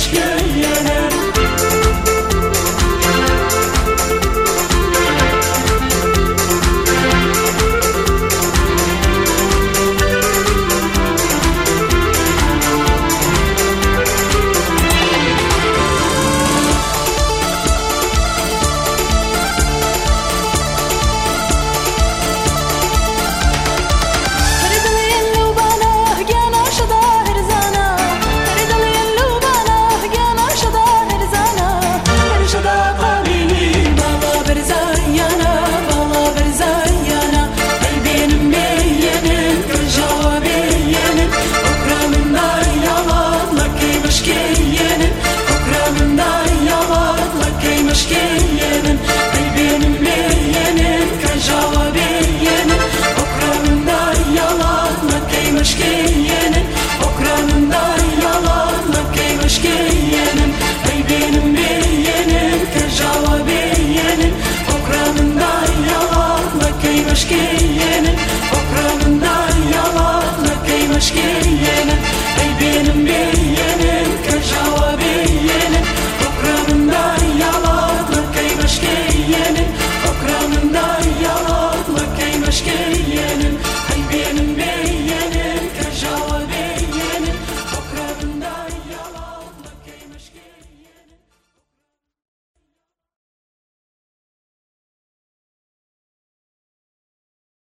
Aşkım